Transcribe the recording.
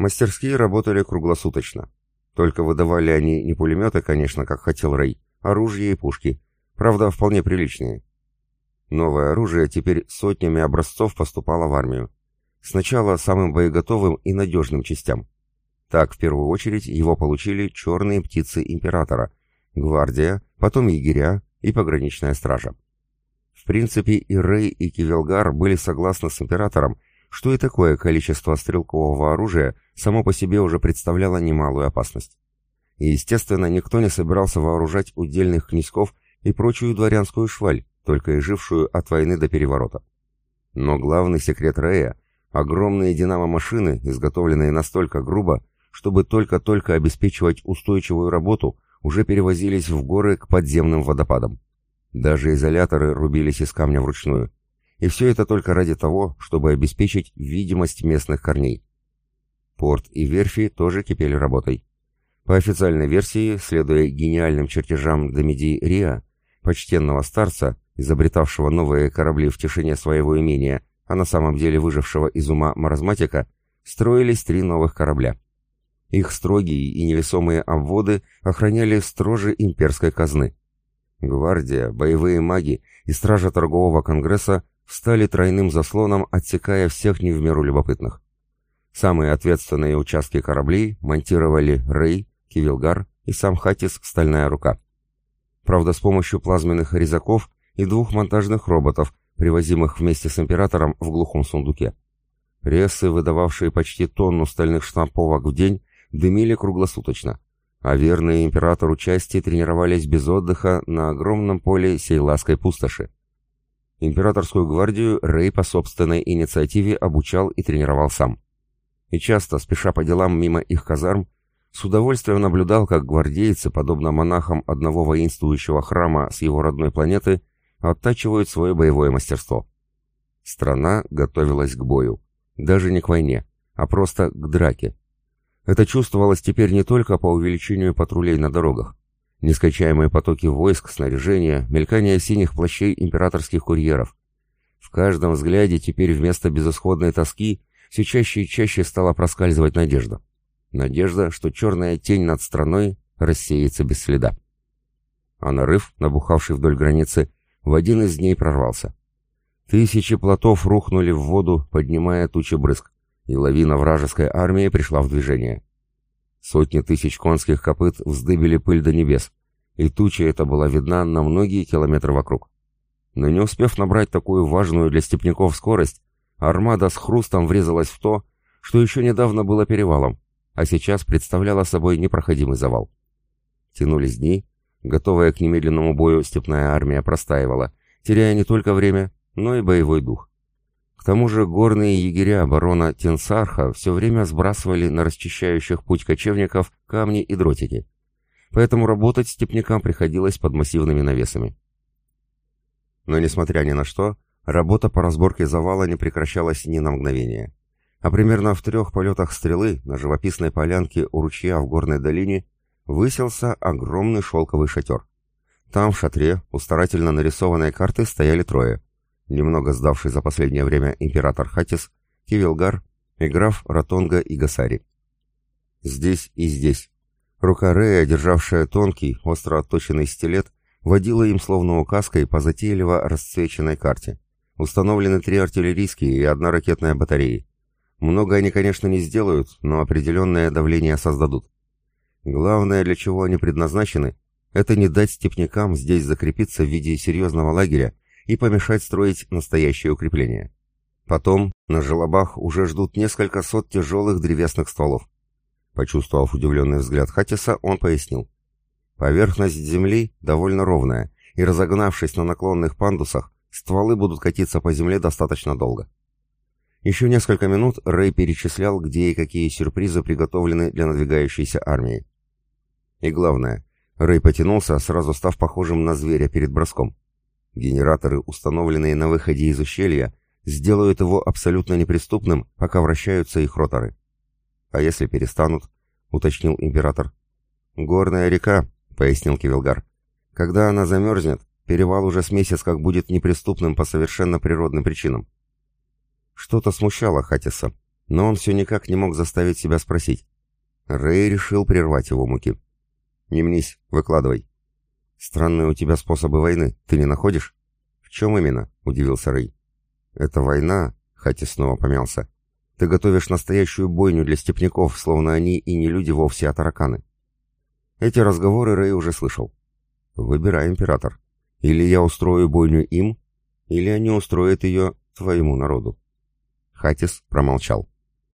Мастерские работали круглосуточно. Только выдавали они не пулеметы, конечно, как хотел Рэй, оружие и пушки. Правда, вполне приличные. Новое оружие теперь сотнями образцов поступало в армию. Сначала самым боеготовым и надежным частям. Так, в первую очередь, его получили черные птицы императора, гвардия, потом егеря и пограничная стража. В принципе, и Рэй, и Кивелгар были согласны с императором, что и такое количество стрелкового оружия само по себе уже представляло немалую опасность. И, естественно, никто не собирался вооружать удельных князьков и прочую дворянскую шваль, только и жившую от войны до переворота. Но главный секрет Рэя — огромные динамо-машины, изготовленные настолько грубо, чтобы только-только обеспечивать устойчивую работу, уже перевозились в горы к подземным водопадам. Даже изоляторы рубились из камня вручную. И все это только ради того, чтобы обеспечить видимость местных корней. Порт и верфи тоже кипели работой. По официальной версии, следуя гениальным чертежам Домиди Риа, почтенного старца, изобретавшего новые корабли в тишине своего имения, а на самом деле выжившего из ума маразматика, строились три новых корабля. Их строгие и невесомые обводы охраняли строже имперской казны. Гвардия, боевые маги и стража торгового конгресса встали тройным заслоном, отсекая всех не в меру любопытных. Самые ответственные участки кораблей монтировали Рей, Кивилгар и сам Хатис «Стальная рука». Правда, с помощью плазменных резаков и двух монтажных роботов, привозимых вместе с императором в глухом сундуке. Прессы, выдававшие почти тонну стальных штамповок в день, дымили круглосуточно, а верные императору части тренировались без отдыха на огромном поле Сейлаской пустоши. Императорскую гвардию Рэй по собственной инициативе обучал и тренировал сам. И часто, спеша по делам мимо их казарм, с удовольствием наблюдал, как гвардейцы, подобно монахам одного воинствующего храма с его родной планеты, оттачивают свое боевое мастерство. Страна готовилась к бою. Даже не к войне, а просто к драке, это чувствовалось теперь не только по увеличению патрулей на дорогах. Нескончаемые потоки войск, снаряжения, мелькание синих плащей императорских курьеров. В каждом взгляде теперь вместо безысходной тоски все чаще и чаще стала проскальзывать надежда. Надежда, что черная тень над страной рассеется без следа. А нарыв, набухавший вдоль границы, в один из дней прорвался. Тысячи плотов рухнули в воду, поднимая тучи брызг и лавина вражеской армии пришла в движение. Сотни тысяч конских копыт вздыбили пыль до небес, и туча эта была видна на многие километры вокруг. Но не успев набрать такую важную для степняков скорость, армада с хрустом врезалась в то, что еще недавно было перевалом, а сейчас представляла собой непроходимый завал. Тянулись дни, готовая к немедленному бою степная армия простаивала, теряя не только время, но и боевой дух. К тому же горные егеря барона Тенсарха все время сбрасывали на расчищающих путь кочевников камни и дротики. Поэтому работать степнякам приходилось под массивными навесами. Но несмотря ни на что, работа по разборке завала не прекращалась ни на мгновение. А примерно в трех полетах стрелы на живописной полянке у ручья в горной долине выселся огромный шелковый шатер. Там в шатре у старательно нарисованной карты стояли трое немного сдавший за последнее время император Хатис, Кивилгар и граф Ратонга и Гасари. Здесь и здесь. Рука Рея, державшая тонкий, остро отточенный стилет, водила им словно указкой по затейливо расцвеченной карте. Установлены три артиллерийские и одна ракетная батареи. Много они, конечно, не сделают, но определенное давление создадут. Главное, для чего они предназначены, это не дать степнякам здесь закрепиться в виде серьезного лагеря и помешать строить настоящее укрепление. Потом на желобах уже ждут несколько сот тяжелых древесных стволов. Почувствовав удивленный взгляд Хатиса, он пояснил. Поверхность земли довольно ровная, и разогнавшись на наклонных пандусах, стволы будут катиться по земле достаточно долго. Еще несколько минут Рэй перечислял, где и какие сюрпризы приготовлены для надвигающейся армии. И главное, Рэй потянулся, сразу став похожим на зверя перед броском. Генераторы, установленные на выходе из ущелья, сделают его абсолютно неприступным, пока вращаются их роторы. А если перестанут, уточнил император. Горная река, пояснил Кивилгар. Когда она замерзнет, перевал уже с месяц как будет неприступным по совершенно природным причинам. Что-то смущало Хатиса. но он все никак не мог заставить себя спросить. Рэй решил прервать его муки. «Не мнись, выкладывай». «Странные у тебя способы войны, ты не находишь?» «В чем именно?» — удивился Рэй. «Это война», — Хати снова помялся. «Ты готовишь настоящую бойню для степняков, словно они и не люди вовсе, а тараканы». Эти разговоры Рэй уже слышал. «Выбирай, император. Или я устрою бойню им, или они устроят ее твоему народу». Хатис промолчал.